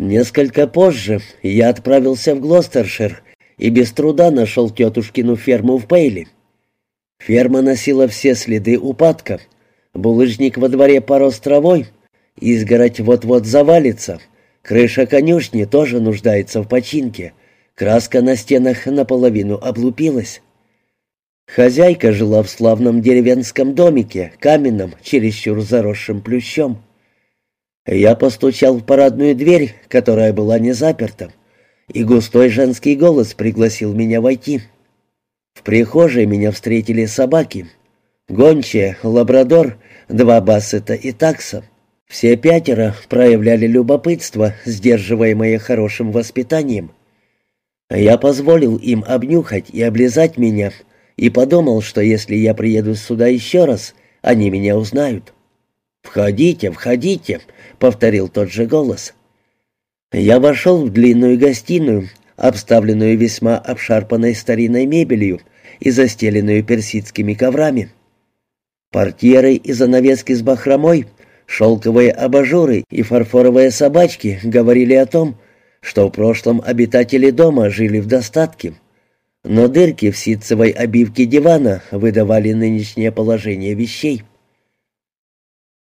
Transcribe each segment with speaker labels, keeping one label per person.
Speaker 1: Несколько позже я отправился в Глостершир и без труда нашел тетушкину ферму в Пейли. Ферма носила все следы упадка. Булыжник во дворе порос травой, изгородь вот-вот завалится, крыша конюшни тоже нуждается в починке, краска на стенах наполовину облупилась. Хозяйка жила в славном деревенском домике, каменном, чересчур заросшим плющом. Я постучал в парадную дверь, которая была не заперта, и густой женский голос пригласил меня войти. В прихожей меня встретили собаки. Гончая, лабрадор, два бассета и такса. Все пятеро проявляли любопытство, сдерживаемое хорошим воспитанием. Я позволил им обнюхать и облизать меня, и подумал, что если я приеду сюда еще раз, они меня узнают. «Входите, входите», — повторил тот же голос. Я вошел в длинную гостиную, обставленную весьма обшарпанной старинной мебелью и застеленную персидскими коврами. Портьеры и занавески с бахромой, шелковые абажуры и фарфоровые собачки говорили о том, что в прошлом обитатели дома жили в достатке. Но дырки в ситцевой обивке дивана выдавали нынешнее положение вещей.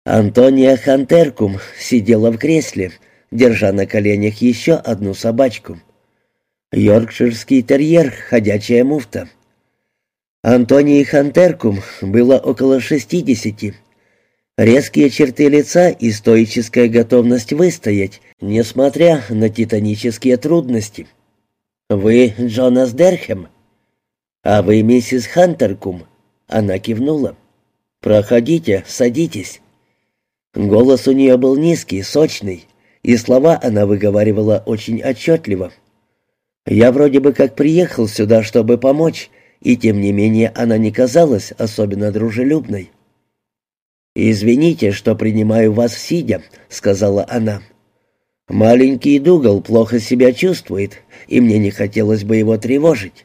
Speaker 1: Антония Хантеркум сидела в кресле, держа на коленях еще одну собачку. Йоркширский терьер, ходячая муфта. Антонии Хантеркум было около шестидесяти. Резкие черты лица и стоическая готовность выстоять, несмотря на титанические трудности. «Вы Джонас Дерхем?» «А вы миссис Хантеркум?» Она кивнула. «Проходите, садитесь». Голос у нее был низкий, сочный, и слова она выговаривала очень отчетливо. Я вроде бы как приехал сюда, чтобы помочь, и тем не менее она не казалась особенно дружелюбной. «Извините, что принимаю вас сидя», — сказала она. «Маленький Дугал плохо себя чувствует, и мне не хотелось бы его тревожить».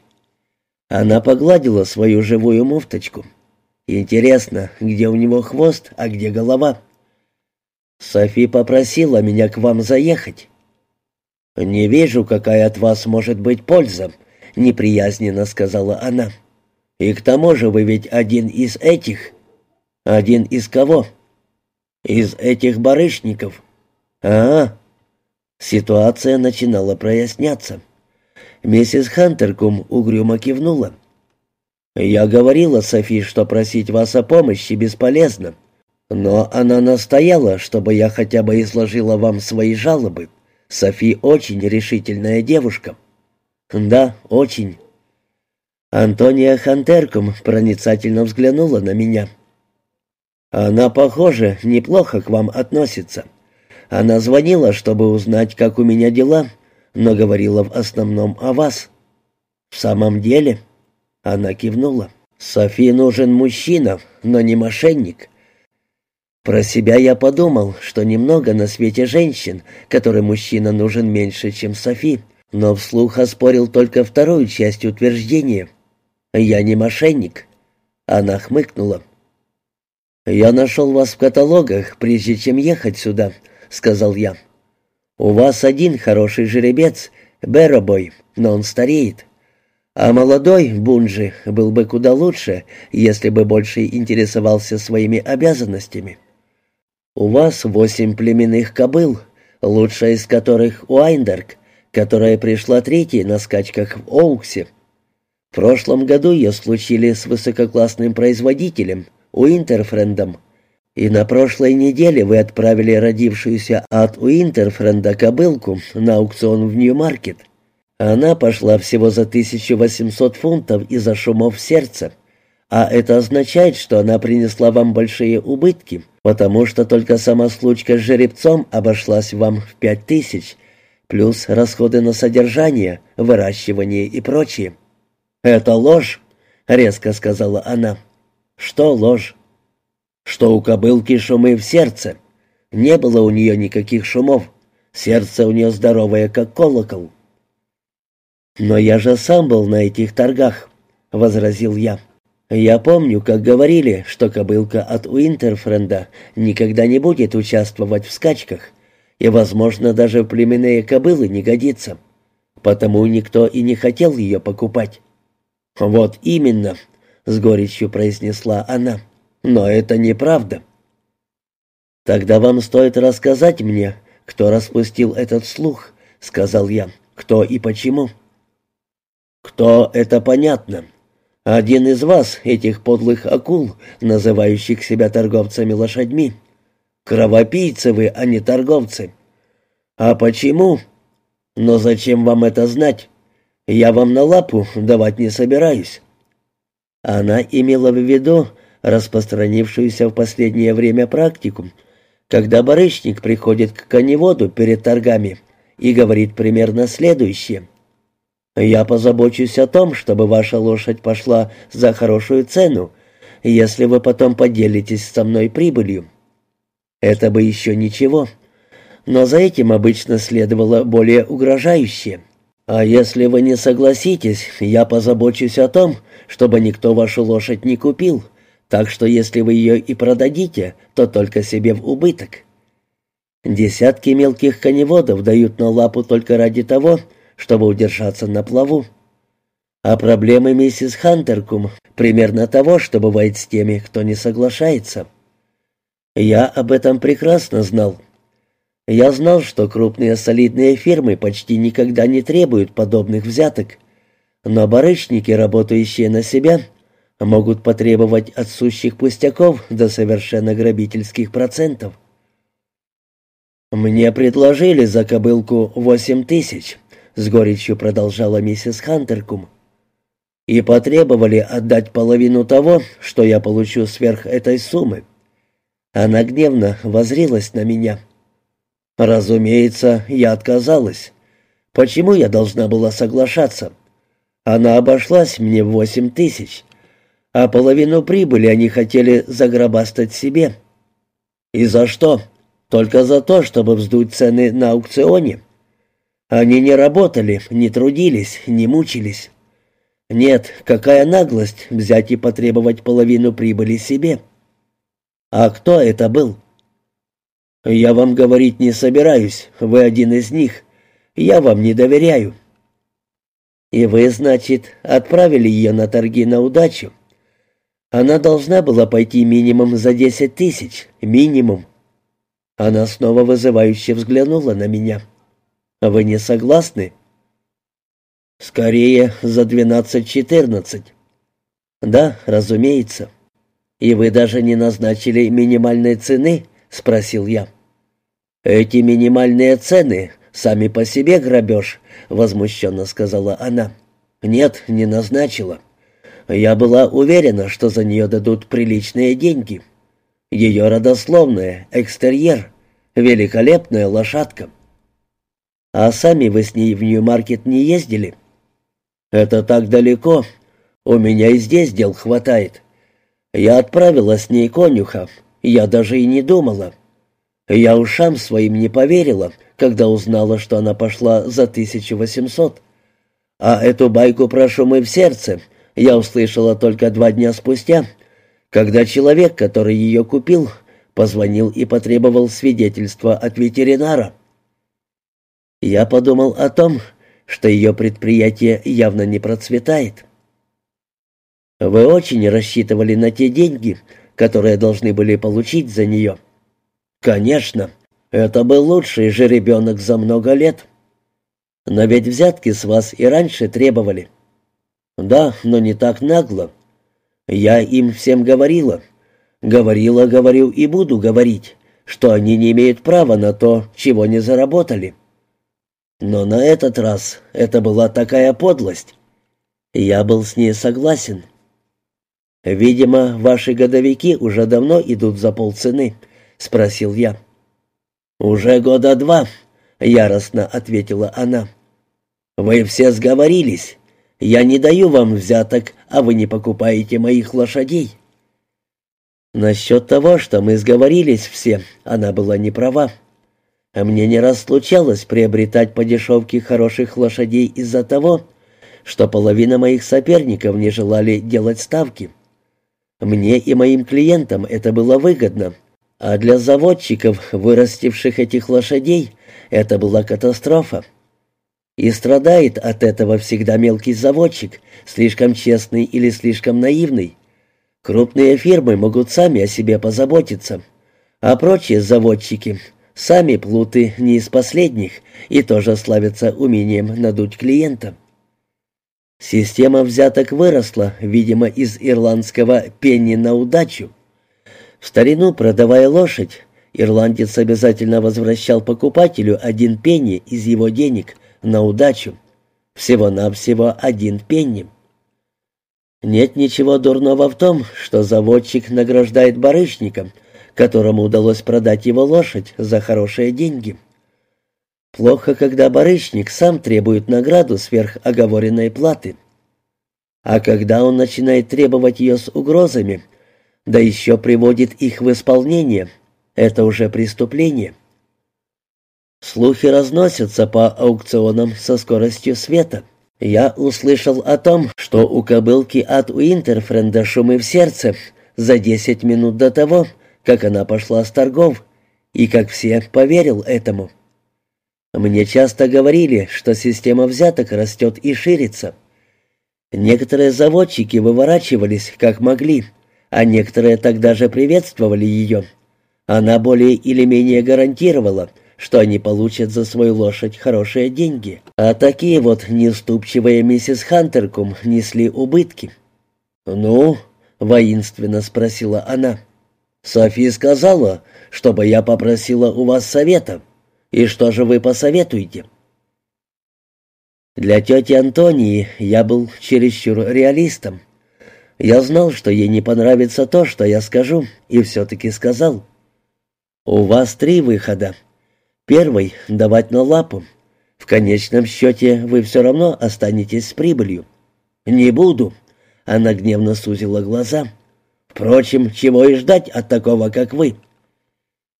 Speaker 1: Она погладила свою живую муфточку. «Интересно, где у него хвост, а где голова?» «Софи попросила меня к вам заехать». «Не вижу, какая от вас может быть польза», — неприязненно сказала она. «И к тому же вы ведь один из этих». «Один из кого?» «Из этих барышников». «А, Ситуация начинала проясняться. Миссис Хантеркум угрюмо кивнула. «Я говорила Софи, что просить вас о помощи бесполезно. Но она настояла, чтобы я хотя бы изложила вам свои жалобы. Софи очень решительная девушка». «Да, очень». Антония Хантеркум проницательно взглянула на меня. «Она, похоже, неплохо к вам относится». Она звонила, чтобы узнать, как у меня дела, но говорила в основном о вас». «В самом деле?» Она кивнула. «Софи нужен мужчина, но не мошенник». Про себя я подумал, что немного на свете женщин, которым мужчина нужен меньше, чем Софи, но вслух оспорил только вторую часть утверждения. «Я не мошенник». Она хмыкнула. «Я нашел вас в каталогах, прежде чем ехать сюда», — сказал я. «У вас один хороший жеребец, Бэробой, но он стареет. А молодой Бунджи был бы куда лучше, если бы больше интересовался своими обязанностями. У вас восемь племенных кобыл, лучшая из которых Уайндерк, которая пришла третьей на скачках в Оуксе. В прошлом году ее случили с высококлассным производителем, Уинтерфрендом, и на прошлой неделе вы отправили родившуюся от Уинтерфренда кобылку на аукцион в Нью-Маркет. Она пошла всего за 1800 фунтов из-за шумов в сердце. А это означает, что она принесла вам большие убытки, потому что только сама случка с жеребцом обошлась вам в 5000, плюс расходы на содержание, выращивание и прочее. «Это ложь», — резко сказала она. «Что ложь?» что у кобылки шумы в сердце. Не было у нее никаких шумов. Сердце у нее здоровое, как колокол. «Но я же сам был на этих торгах», — возразил я. «Я помню, как говорили, что кобылка от Уинтерфренда никогда не будет участвовать в скачках, и, возможно, даже в племенные кобылы не годится. Потому никто и не хотел ее покупать. «Вот именно», — с горечью произнесла она, — «но это неправда». «Тогда вам стоит рассказать мне, кто распустил этот слух», — сказал я, — «кто и почему». «Кто, это понятно. Один из вас, этих подлых акул, называющих себя торговцами лошадьми. Кровопийцы вы, а не торговцы. А почему? Но зачем вам это знать? Я вам на лапу давать не собираюсь». Она имела в виду распространившуюся в последнее время практику, когда барышник приходит к коневоду перед торгами и говорит примерно следующее. «Я позабочусь о том, чтобы ваша лошадь пошла за хорошую цену, если вы потом поделитесь со мной прибылью». Это бы еще ничего, но за этим обычно следовало более угрожающее. «А если вы не согласитесь, я позабочусь о том, чтобы никто вашу лошадь не купил, так что если вы ее и продадите, то только себе в убыток». Десятки мелких коневодов дают на лапу только ради того, чтобы удержаться на плаву. А проблемы миссис Хантеркум примерно того, что бывает с теми, кто не соглашается. Я об этом прекрасно знал. Я знал, что крупные солидные фирмы почти никогда не требуют подобных взяток, но барышники, работающие на себя, могут потребовать от сущих пустяков до совершенно грабительских процентов. «Мне предложили за кобылку восемь тысяч», — с горечью продолжала миссис Хантеркум. «И потребовали отдать половину того, что я получу сверх этой суммы». Она гневно возрилась на меня. «Разумеется, я отказалась. Почему я должна была соглашаться? Она обошлась мне в восемь тысяч, а половину прибыли они хотели загробастать себе. И за что?» Только за то, чтобы вздуть цены на аукционе. Они не работали, не трудились, не мучились. Нет, какая наглость взять и потребовать половину прибыли себе. А кто это был? Я вам говорить не собираюсь, вы один из них. Я вам не доверяю. И вы, значит, отправили ее на торги на удачу. Она должна была пойти минимум за десять тысяч, минимум. Она снова вызывающе взглянула на меня. «Вы не согласны?» «Скорее за двенадцать-четырнадцать». «Да, разумеется». «И вы даже не назначили минимальной цены?» — спросил я. «Эти минимальные цены сами по себе грабеж», — возмущенно сказала она. «Нет, не назначила. Я была уверена, что за нее дадут приличные деньги». Ее родословная, экстерьер, великолепная лошадка. А сами вы с ней в Нью-Маркет не ездили? Это так далеко. У меня и здесь дел хватает. Я отправила с ней конюха, я даже и не думала. Я ушам своим не поверила, когда узнала, что она пошла за 1800. А эту байку прошу мы в сердце я услышала только два дня спустя, когда человек, который ее купил, позвонил и потребовал свидетельства от ветеринара. Я подумал о том, что ее предприятие явно не процветает. Вы очень рассчитывали на те деньги, которые должны были получить за нее. Конечно, это был лучший же ребенок за много лет. Но ведь взятки с вас и раньше требовали. Да, но не так нагло. Я им всем говорила. Говорила, говорю и буду говорить, что они не имеют права на то, чего не заработали. Но на этот раз это была такая подлость. Я был с ней согласен. «Видимо, ваши годовики уже давно идут за полцены», — спросил я. «Уже года два», — яростно ответила она. «Вы все сговорились. Я не даю вам взяток, а вы не покупаете моих лошадей». Насчет того, что мы сговорились все, она была не права. А мне не раз случалось приобретать по дешевке хороших лошадей из-за того, что половина моих соперников не желали делать ставки. Мне и моим клиентам это было выгодно, А для заводчиков, вырастивших этих лошадей, это была катастрофа. И страдает от этого всегда мелкий заводчик, слишком честный или слишком наивный. Крупные фирмы могут сами о себе позаботиться, а прочие заводчики сами плуты не из последних и тоже славятся умением надуть клиента. Система взяток выросла, видимо, из ирландского «пенни на удачу». В старину, продавая лошадь, ирландец обязательно возвращал покупателю один пенни из его денег на удачу. Всего-навсего один пенни. Нет ничего дурного в том, что заводчик награждает барышника, которому удалось продать его лошадь за хорошие деньги. Плохо, когда барышник сам требует награду сверх оговоренной платы. А когда он начинает требовать ее с угрозами, да еще приводит их в исполнение, это уже преступление. Слухи разносятся по аукционам со скоростью света. Я услышал о том, что у кобылки от Уинтерфренда шумы в сердце за десять минут до того, как она пошла с торгов, и как все поверил этому. Мне часто говорили, что система взяток растет и ширится. Некоторые заводчики выворачивались, как могли, а некоторые тогда же приветствовали ее. Она более или менее гарантировала, что они получат за свою лошадь хорошие деньги. А такие вот неуступчивые миссис Хантеркум несли убытки. «Ну?» — воинственно спросила она. «Софи сказала, чтобы я попросила у вас совета». И что же вы посоветуете?» Для тети Антонии я был чересчур реалистом. Я знал, что ей не понравится то, что я скажу, и все-таки сказал. «У вас три выхода. Первый — давать на лапу. В конечном счете вы все равно останетесь с прибылью». «Не буду», — она гневно сузила глаза. «Впрочем, чего и ждать от такого, как вы?»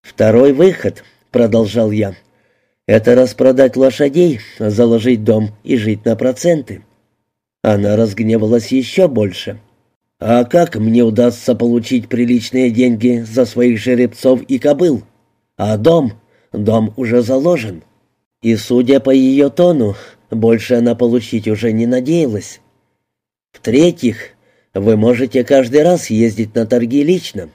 Speaker 1: «Второй выход —— продолжал я, — «это распродать лошадей, заложить дом и жить на проценты». Она разгневалась еще больше. «А как мне удастся получить приличные деньги за своих жеребцов и кобыл? А дом? Дом уже заложен». И, судя по ее тону, больше она получить уже не надеялась. В-третьих, вы можете каждый раз ездить на торги лично.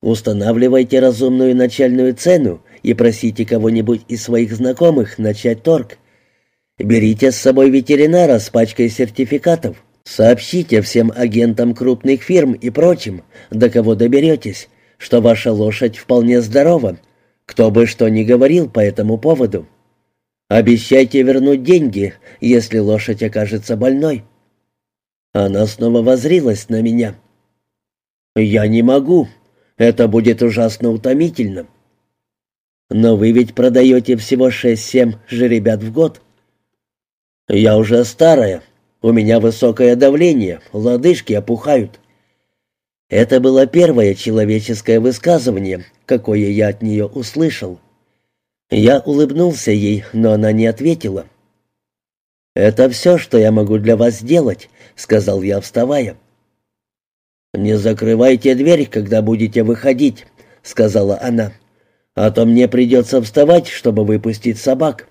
Speaker 1: Устанавливайте разумную начальную цену и просите кого-нибудь из своих знакомых начать торг. Берите с собой ветеринара с пачкой сертификатов. Сообщите всем агентам крупных фирм и прочим, до кого доберетесь, что ваша лошадь вполне здорова, кто бы что ни говорил по этому поводу. Обещайте вернуть деньги, если лошадь окажется больной». Она снова возрилась на меня. «Я не могу. Это будет ужасно утомительно. Но вы ведь продаете всего шесть-семь жеребят в год. Я уже старая, у меня высокое давление, лодыжки опухают. Это было первое человеческое высказывание, какое я от нее услышал. Я улыбнулся ей, но она не ответила. «Это все, что я могу для вас сделать», — сказал я, вставая. «Не закрывайте дверь, когда будете выходить», — сказала она а то мне придется вставать, чтобы выпустить собак.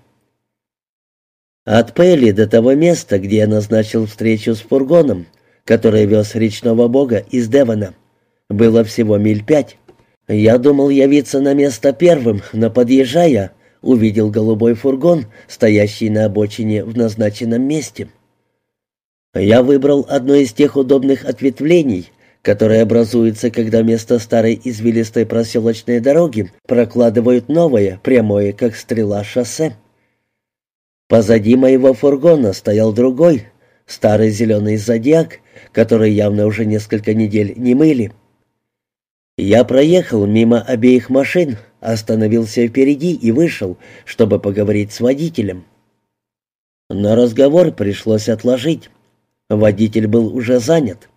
Speaker 1: От Пелли до того места, где я назначил встречу с фургоном, который вез речного бога из Девона, было всего миль пять. Я думал явиться на место первым, но, подъезжая, увидел голубой фургон, стоящий на обочине в назначенном месте. Я выбрал одно из тех удобных ответвлений, которые образуются, когда вместо старой извилистой проселочной дороги прокладывают новое, прямое, как стрела, шоссе. Позади моего фургона стоял другой, старый зеленый зодиак, который явно уже несколько недель не мыли. Я проехал мимо обеих машин, остановился впереди и вышел, чтобы поговорить с водителем. Но разговор пришлось отложить. Водитель был уже занят.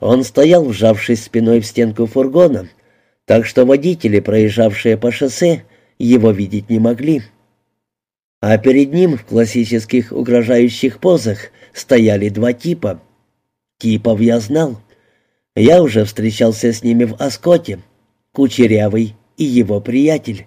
Speaker 1: Он стоял, вжавшись спиной в стенку фургона, так что водители, проезжавшие по шоссе, его видеть не могли. А перед ним в классических угрожающих позах стояли два типа. Типов я знал. Я уже встречался с ними в Оскоте. Кучерявый и его приятель.